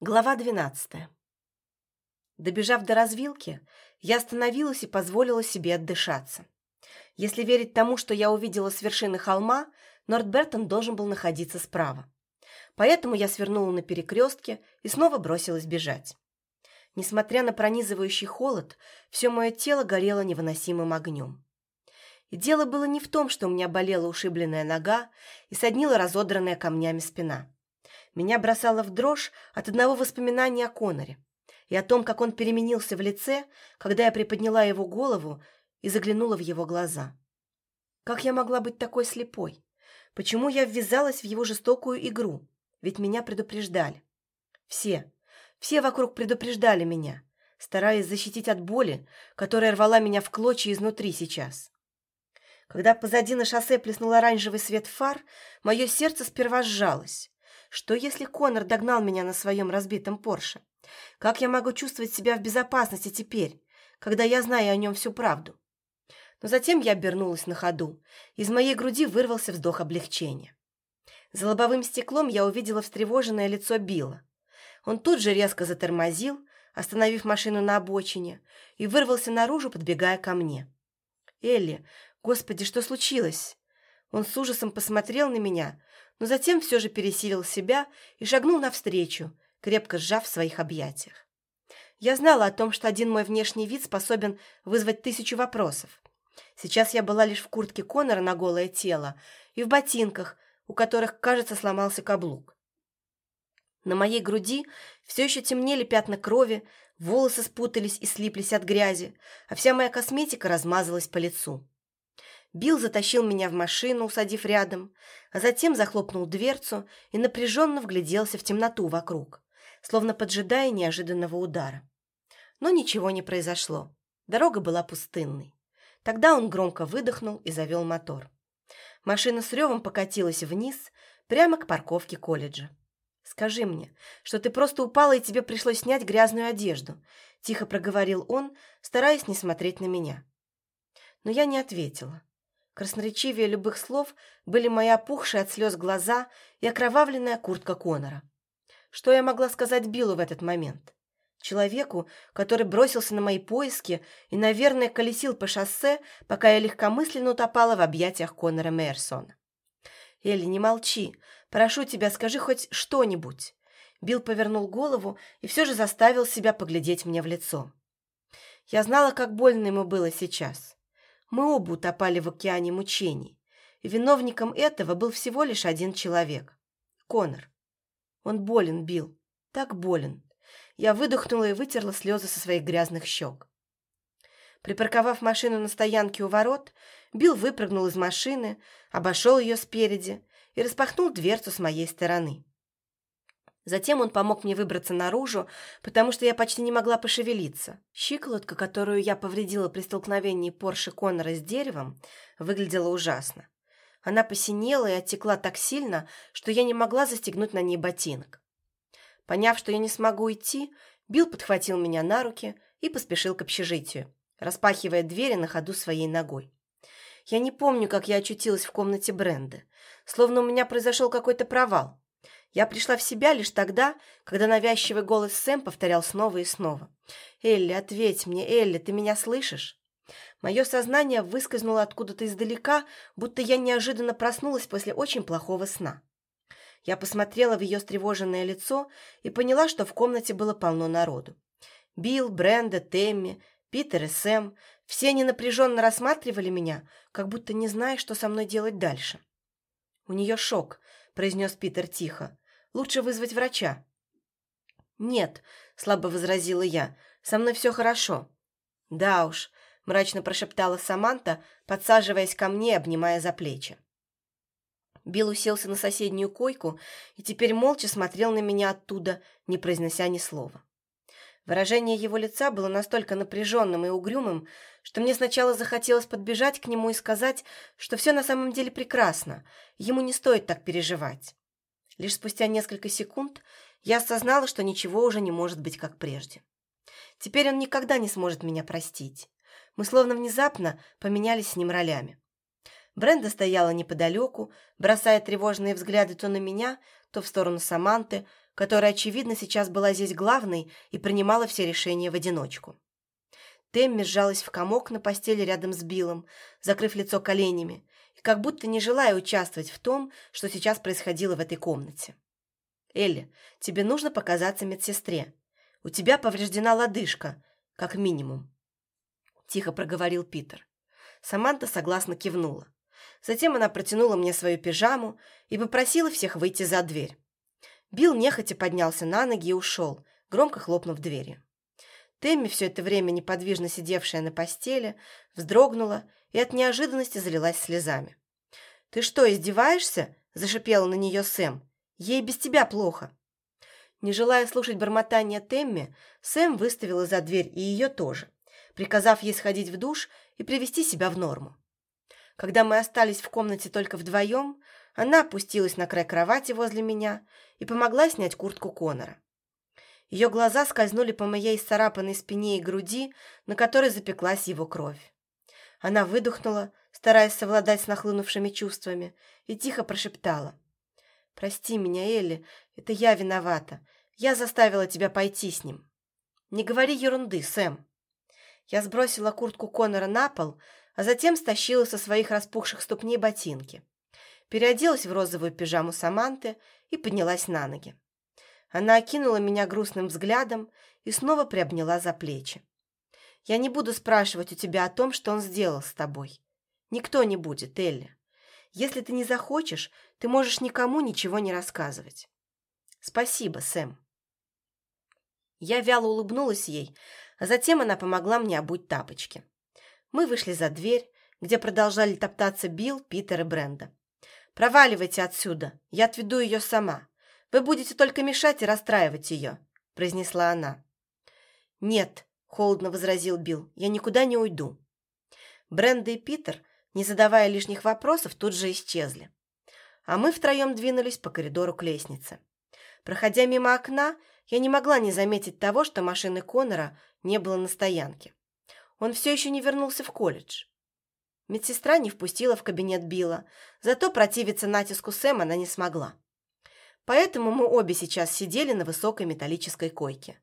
Глава 12. Добежав до развилки, я остановилась и позволила себе отдышаться. Если верить тому, что я увидела с вершины холма, Нортбертон должен был находиться справа. Поэтому я свернула на перекрестке и снова бросилась бежать. Несмотря на пронизывающий холод, все мое тело горело невыносимым огнем. И дело было не в том, что у меня болела ушибленная нога и соднила разодранная камнями спина. Меня бросало в дрожь от одного воспоминания о Коноре и о том, как он переменился в лице, когда я приподняла его голову и заглянула в его глаза. Как я могла быть такой слепой? Почему я ввязалась в его жестокую игру? Ведь меня предупреждали. Все, все вокруг предупреждали меня, стараясь защитить от боли, которая рвала меня в клочья изнутри сейчас. Когда позади на шоссе плеснул оранжевый свет фар, мое сердце сперва сжалось. Что, если Конор догнал меня на своем разбитом Порше? Как я могу чувствовать себя в безопасности теперь, когда я знаю о нем всю правду? Но затем я обернулась на ходу. Из моей груди вырвался вздох облегчения. За лобовым стеклом я увидела встревоженное лицо Билла. Он тут же резко затормозил, остановив машину на обочине, и вырвался наружу, подбегая ко мне. «Элли, господи, что случилось?» Он с ужасом посмотрел на меня, но затем все же пересилил себя и шагнул навстречу, крепко сжав в своих объятиях. Я знала о том, что один мой внешний вид способен вызвать тысячу вопросов. Сейчас я была лишь в куртке Конора на голое тело и в ботинках, у которых, кажется, сломался каблук. На моей груди все еще темнели пятна крови, волосы спутались и слиплись от грязи, а вся моя косметика размазалась по лицу. Билл затащил меня в машину, усадив рядом, а затем захлопнул дверцу и напряженно вгляделся в темноту вокруг, словно поджидая неожиданного удара. Но ничего не произошло. Дорога была пустынной. Тогда он громко выдохнул и завел мотор. Машина с ревом покатилась вниз, прямо к парковке колледжа. «Скажи мне, что ты просто упала и тебе пришлось снять грязную одежду», – тихо проговорил он, стараясь не смотреть на меня. Но я не ответила. Красноречивее любых слов были мои опухшие от слез глаза и окровавленная куртка Конора. Что я могла сказать Биллу в этот момент? Человеку, который бросился на мои поиски и, наверное, колесил по шоссе, пока я легкомысленно утопала в объятиях Конора Мейерсона. «Элли, не молчи. Прошу тебя, скажи хоть что-нибудь». Билл повернул голову и все же заставил себя поглядеть мне в лицо. Я знала, как больно ему было сейчас. Мы оба утопали в океане мучений. И виновником этого был всего лишь один человек – Конор. Он болен, Билл, так болен. Я выдохнула и вытерла слезы со своих грязных щек. Припарковав машину на стоянке у ворот, Билл выпрыгнул из машины, обошел ее спереди и распахнул дверцу с моей стороны. Затем он помог мне выбраться наружу, потому что я почти не могла пошевелиться. Щиколотка, которую я повредила при столкновении Порше Коннора с деревом, выглядела ужасно. Она посинела и оттекла так сильно, что я не могла застегнуть на ней ботинок. Поняв, что я не смогу идти, Билл подхватил меня на руки и поспешил к общежитию, распахивая двери на ходу своей ногой. Я не помню, как я очутилась в комнате Бренды, словно у меня произошел какой-то провал. Я пришла в себя лишь тогда, когда навязчивый голос Сэм повторял снова и снова. «Элли, ответь мне, Элли, ты меня слышишь?» Мое сознание выскользнуло откуда-то издалека, будто я неожиданно проснулась после очень плохого сна. Я посмотрела в ее встревоженное лицо и поняла, что в комнате было полно народу. Билл, Бренда, Темми, Питер и Сэм – все они напряженно рассматривали меня, как будто не зная, что со мной делать дальше. «У нее шок», – произнес Питер тихо. Лучше вызвать врача». «Нет», — слабо возразила я, — «со мной все хорошо». «Да уж», — мрачно прошептала Саманта, подсаживаясь ко мне обнимая за плечи. Билл уселся на соседнюю койку и теперь молча смотрел на меня оттуда, не произнося ни слова. Выражение его лица было настолько напряженным и угрюмым, что мне сначала захотелось подбежать к нему и сказать, что все на самом деле прекрасно, ему не стоит так переживать. Лишь спустя несколько секунд я осознала, что ничего уже не может быть как прежде. Теперь он никогда не сможет меня простить. Мы словно внезапно поменялись с ним ролями. Бренда стояла неподалеку, бросая тревожные взгляды то на меня, то в сторону Саманты, которая, очевидно, сейчас была здесь главной и принимала все решения в одиночку. Темми сжалась в комок на постели рядом с Биллом, закрыв лицо коленями, как будто не желая участвовать в том, что сейчас происходило в этой комнате. «Элли, тебе нужно показаться медсестре. У тебя повреждена лодыжка, как минимум», – тихо проговорил Питер. Саманта согласно кивнула. Затем она протянула мне свою пижаму и попросила всех выйти за дверь. Билл нехотя поднялся на ноги и ушел, громко хлопнув дверью. Тэмми, все это время неподвижно сидевшая на постели, вздрогнула и от неожиданности залилась слезами. «Ты что, издеваешься?» – зашипела на нее Сэм. «Ей без тебя плохо». Не желая слушать бормотание Тэмми, Сэм выставила за дверь и ее тоже, приказав ей сходить в душ и привести себя в норму. Когда мы остались в комнате только вдвоем, она опустилась на край кровати возле меня и помогла снять куртку Конора. Ее глаза скользнули по моей исцарапанной спине и груди, на которой запеклась его кровь. Она выдохнула, стараясь совладать с нахлынувшими чувствами, и тихо прошептала. «Прости меня, Элли, это я виновата. Я заставила тебя пойти с ним». «Не говори ерунды, Сэм». Я сбросила куртку Конора на пол, а затем стащила со своих распухших ступней ботинки. Переоделась в розовую пижаму Саманты и поднялась на ноги. Она окинула меня грустным взглядом и снова приобняла за плечи. «Я не буду спрашивать у тебя о том, что он сделал с тобой. Никто не будет, Элли. Если ты не захочешь, ты можешь никому ничего не рассказывать. Спасибо, Сэм». Я вяло улыбнулась ей, а затем она помогла мне обуть тапочки. Мы вышли за дверь, где продолжали топтаться Билл, Питер и Бренда. «Проваливайте отсюда, я отведу ее сама. Вы будете только мешать и расстраивать ее», – произнесла она. «Нет», – холодно возразил Билл, – «я никуда не уйду». Бренда и Питер, не задавая лишних вопросов, тут же исчезли. А мы втроем двинулись по коридору к лестнице. Проходя мимо окна, я не могла не заметить того, что машины Конора не было на стоянке. Он все еще не вернулся в колледж. Медсестра не впустила в кабинет Билла, зато противиться натиску Сэма она не смогла. Поэтому мы обе сейчас сидели на высокой металлической койке.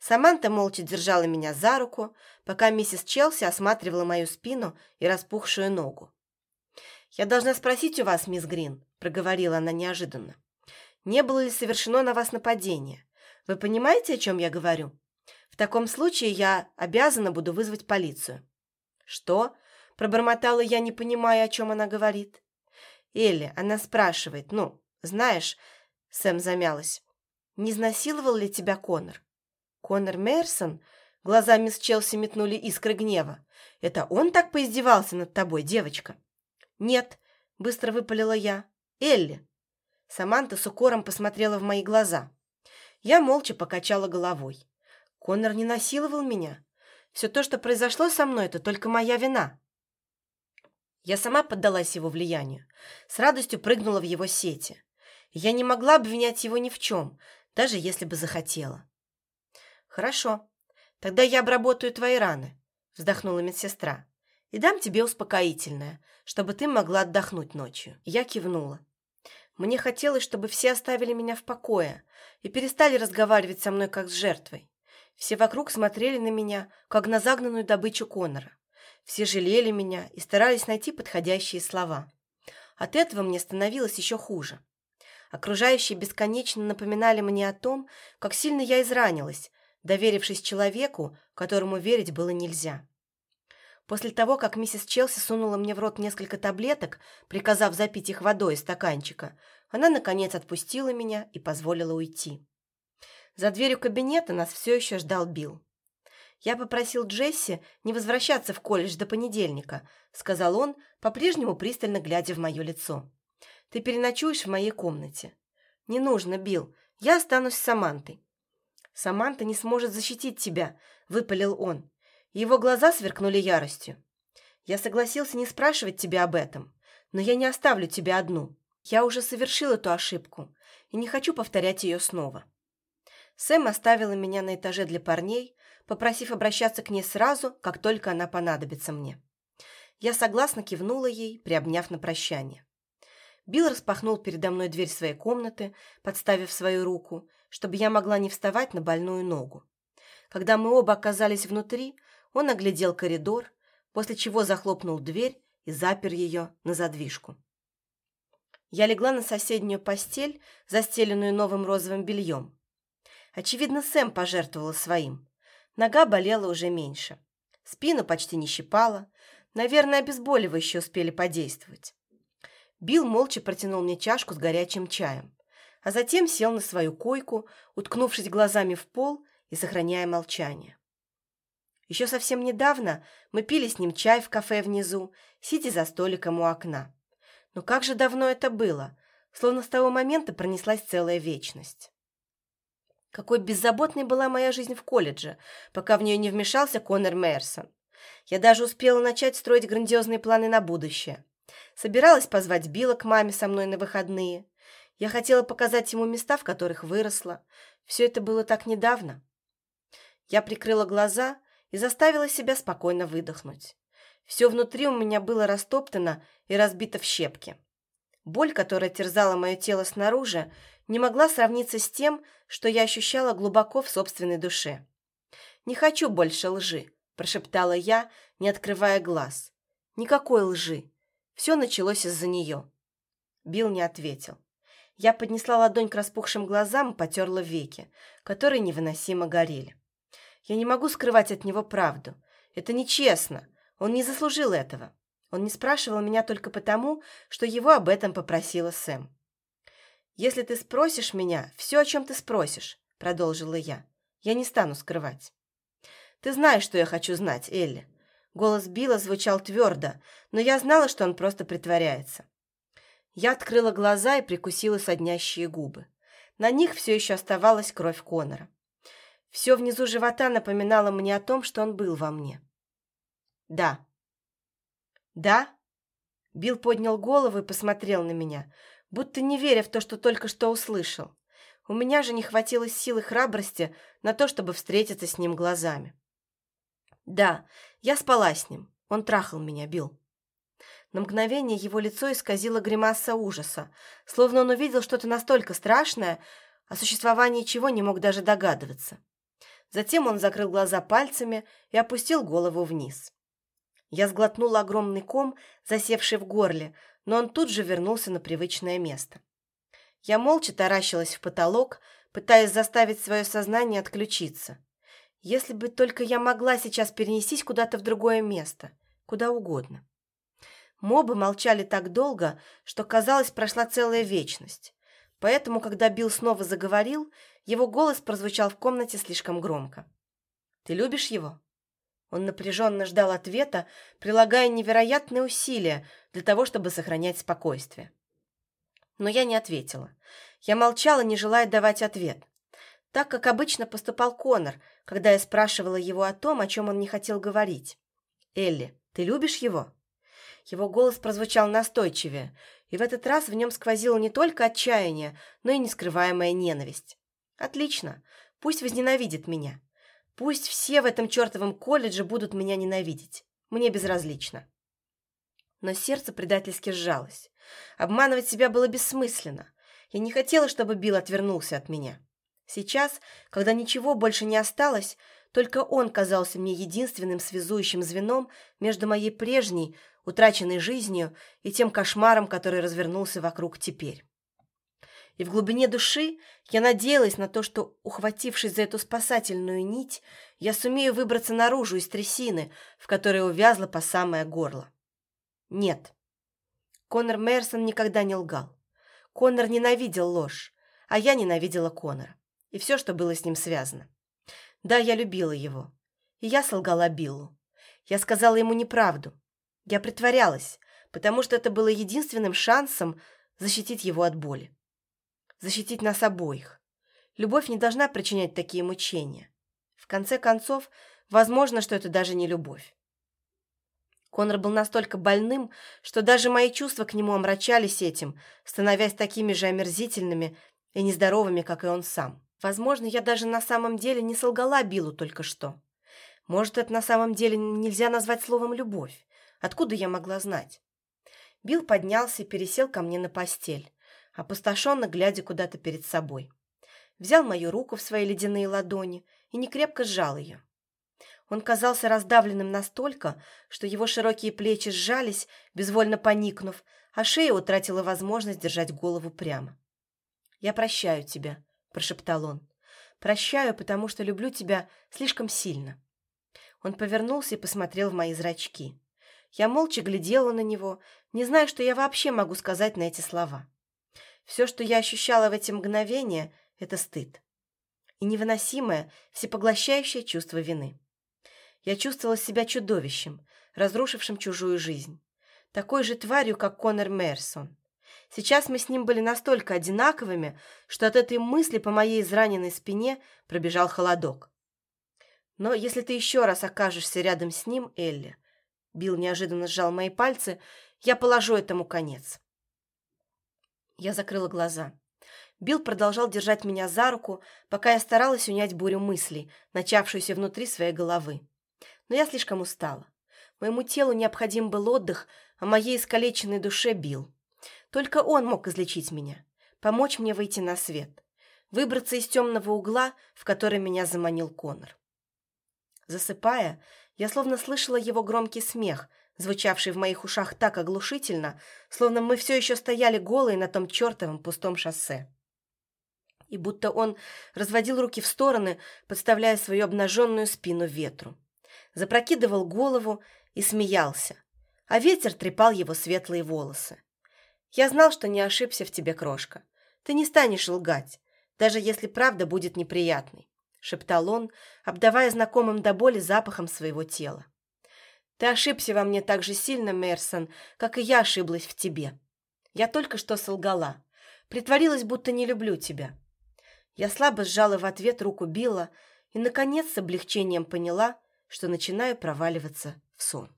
Саманта молча держала меня за руку, пока миссис Челси осматривала мою спину и распухшую ногу. «Я должна спросить у вас, мисс Грин», – проговорила она неожиданно. «Не было ли совершено на вас нападение? Вы понимаете, о чем я говорю? В таком случае я обязана буду вызвать полицию». «Что?» – пробормотала я, не понимая, о чем она говорит. «Элли, она спрашивает, ну, знаешь, Сэм замялась. «Не изнасиловал ли тебя Конор?» «Конор Мерсон?» Глаза мисс Челси метнули искры гнева. «Это он так поиздевался над тобой, девочка?» «Нет», — быстро выпалила я. «Элли». Саманта с укором посмотрела в мои глаза. Я молча покачала головой. Конор не насиловал меня. Все то, что произошло со мной, это только моя вина. Я сама поддалась его влиянию. С радостью прыгнула в его сети. Я не могла обвинять его ни в чем, даже если бы захотела. «Хорошо, тогда я обработаю твои раны», – вздохнула медсестра, «и дам тебе успокоительное, чтобы ты могла отдохнуть ночью». Я кивнула. Мне хотелось, чтобы все оставили меня в покое и перестали разговаривать со мной как с жертвой. Все вокруг смотрели на меня, как на загнанную добычу Конора. Все жалели меня и старались найти подходящие слова. От этого мне становилось еще хуже. Окружающие бесконечно напоминали мне о том, как сильно я изранилась, доверившись человеку, которому верить было нельзя. После того, как миссис Челси сунула мне в рот несколько таблеток, приказав запить их водой из стаканчика, она, наконец, отпустила меня и позволила уйти. За дверью кабинета нас все еще ждал Билл. «Я попросил Джесси не возвращаться в колледж до понедельника», сказал он, по-прежнему пристально глядя в мое лицо. Ты переночуешь в моей комнате. Не нужно, Билл. Я останусь с Самантой. Саманта не сможет защитить тебя, выпалил он. Его глаза сверкнули яростью. Я согласился не спрашивать тебя об этом, но я не оставлю тебя одну. Я уже совершил эту ошибку и не хочу повторять ее снова. Сэм оставила меня на этаже для парней, попросив обращаться к ней сразу, как только она понадобится мне. Я согласно кивнула ей, приобняв на прощание. Билл распахнул передо мной дверь своей комнаты, подставив свою руку, чтобы я могла не вставать на больную ногу. Когда мы оба оказались внутри, он оглядел коридор, после чего захлопнул дверь и запер ее на задвижку. Я легла на соседнюю постель, застеленную новым розовым бельем. Очевидно, Сэм пожертвовала своим. Нога болела уже меньше. Спину почти не щипала. Наверное, обезболивающие успели подействовать. Билл молча протянул мне чашку с горячим чаем, а затем сел на свою койку, уткнувшись глазами в пол и сохраняя молчание. Еще совсем недавно мы пили с ним чай в кафе внизу, сидя за столиком у окна. Но как же давно это было, словно с того момента пронеслась целая вечность. Какой беззаботной была моя жизнь в колледже, пока в нее не вмешался Конор Мэрсон. Я даже успела начать строить грандиозные планы на будущее. Собиралась позвать Билла к маме со мной на выходные. Я хотела показать ему места, в которых выросла. Все это было так недавно. Я прикрыла глаза и заставила себя спокойно выдохнуть. Все внутри у меня было растоптано и разбито в щепки. Боль, которая терзала мое тело снаружи, не могла сравниться с тем, что я ощущала глубоко в собственной душе. «Не хочу больше лжи», – прошептала я, не открывая глаз. «Никакой лжи. Все началось из-за нее». Билл не ответил. Я поднесла ладонь к распухшим глазам и потерла веки, которые невыносимо горели. Я не могу скрывать от него правду. Это нечестно. Он не заслужил этого. Он не спрашивал меня только потому, что его об этом попросила Сэм. «Если ты спросишь меня, все, о чем ты спросишь», — продолжила я, — «я не стану скрывать». «Ты знаешь, что я хочу знать, Элли». Голос Билла звучал твердо, но я знала, что он просто притворяется. Я открыла глаза и прикусила соднящие губы. На них все еще оставалась кровь Конора. Все внизу живота напоминало мне о том, что он был во мне. «Да». «Да?» Билл поднял голову и посмотрел на меня, будто не веря в то, что только что услышал. У меня же не хватило сил и храбрости на то, чтобы встретиться с ним глазами. «Да, я спала с ним. Он трахал меня, Билл». На мгновение его лицо исказило гримаса ужаса, словно он увидел что-то настолько страшное, о существовании чего не мог даже догадываться. Затем он закрыл глаза пальцами и опустил голову вниз. Я сглотнула огромный ком, засевший в горле, но он тут же вернулся на привычное место. Я молча таращилась в потолок, пытаясь заставить свое сознание отключиться. Если бы только я могла сейчас перенестись куда-то в другое место, куда угодно. Мобы молчали так долго, что, казалось, прошла целая вечность. Поэтому, когда Билл снова заговорил, его голос прозвучал в комнате слишком громко. «Ты любишь его?» Он напряженно ждал ответа, прилагая невероятные усилия для того, чтобы сохранять спокойствие. Но я не ответила. Я молчала, не желая давать ответ. Так, как обычно поступал Конор, когда я спрашивала его о том, о чем он не хотел говорить. «Элли, ты любишь его?» Его голос прозвучал настойчивее, и в этот раз в нем сквозило не только отчаяние, но и нескрываемая ненависть. «Отлично, пусть возненавидит меня. Пусть все в этом чертовом колледже будут меня ненавидеть. Мне безразлично». Но сердце предательски сжалось. Обманывать себя было бессмысленно. Я не хотела, чтобы Билл отвернулся от меня. Сейчас, когда ничего больше не осталось, только он казался мне единственным связующим звеном между моей прежней, утраченной жизнью и тем кошмаром, который развернулся вокруг теперь. И в глубине души я надеялась на то, что, ухватившись за эту спасательную нить, я сумею выбраться наружу из трясины, в которой увязла по самое горло. Нет. Конор Мерсон никогда не лгал. Конор ненавидел ложь, а я ненавидела Конора и все, что было с ним связано. Да, я любила его. И я солгала Биллу. Я сказала ему неправду. Я притворялась, потому что это было единственным шансом защитить его от боли. Защитить нас обоих. Любовь не должна причинять такие мучения. В конце концов, возможно, что это даже не любовь. Конор был настолько больным, что даже мои чувства к нему омрачались этим, становясь такими же омерзительными и нездоровыми, как и он сам. Возможно, я даже на самом деле не солгала Биллу только что. Может, это на самом деле нельзя назвать словом «любовь». Откуда я могла знать? Билл поднялся и пересел ко мне на постель, опустошенно глядя куда-то перед собой. взял мою руку в свои ледяные ладони и некрепко сжал ее. Он казался раздавленным настолько, что его широкие плечи сжались, безвольно поникнув, а шея утратила возможность держать голову прямо. «Я прощаю тебя», — прошептал он. «Прощаю, потому что люблю тебя слишком сильно». Он повернулся и посмотрел в мои зрачки. Я молча глядела на него, не зная, что я вообще могу сказать на эти слова. Все, что я ощущала в эти мгновения, — это стыд. И невыносимое, всепоглощающее чувство вины. Я чувствовала себя чудовищем, разрушившим чужую жизнь. Такой же тварью, как Конор Мерсон. Сейчас мы с ним были настолько одинаковыми, что от этой мысли по моей израненной спине пробежал холодок. Но если ты еще раз окажешься рядом с ним, Элли, Билл неожиданно сжал мои пальцы, я положу этому конец. Я закрыла глаза. Билл продолжал держать меня за руку, пока я старалась унять бурю мыслей, начавшуюся внутри своей головы. Но я слишком устала. Моему телу необходим был отдых, а моей искалеченной душе Билл. Только он мог излечить меня, помочь мне выйти на свет, выбраться из темного угла, в который меня заманил Конор. Засыпая, я словно слышала его громкий смех, звучавший в моих ушах так оглушительно, словно мы все еще стояли голые на том чертовом пустом шоссе. И будто он разводил руки в стороны, подставляя свою обнаженную спину ветру. Запрокидывал голову и смеялся, а ветер трепал его светлые волосы. «Я знал, что не ошибся в тебе, крошка. Ты не станешь лгать, даже если правда будет неприятной», — шептал он, обдавая знакомым до боли запахом своего тела. «Ты ошибся во мне так же сильно, Мерсон, как и я ошиблась в тебе. Я только что солгала, притворилась, будто не люблю тебя». Я слабо сжала в ответ руку Билла и, наконец, с облегчением поняла, что начинаю проваливаться в сон.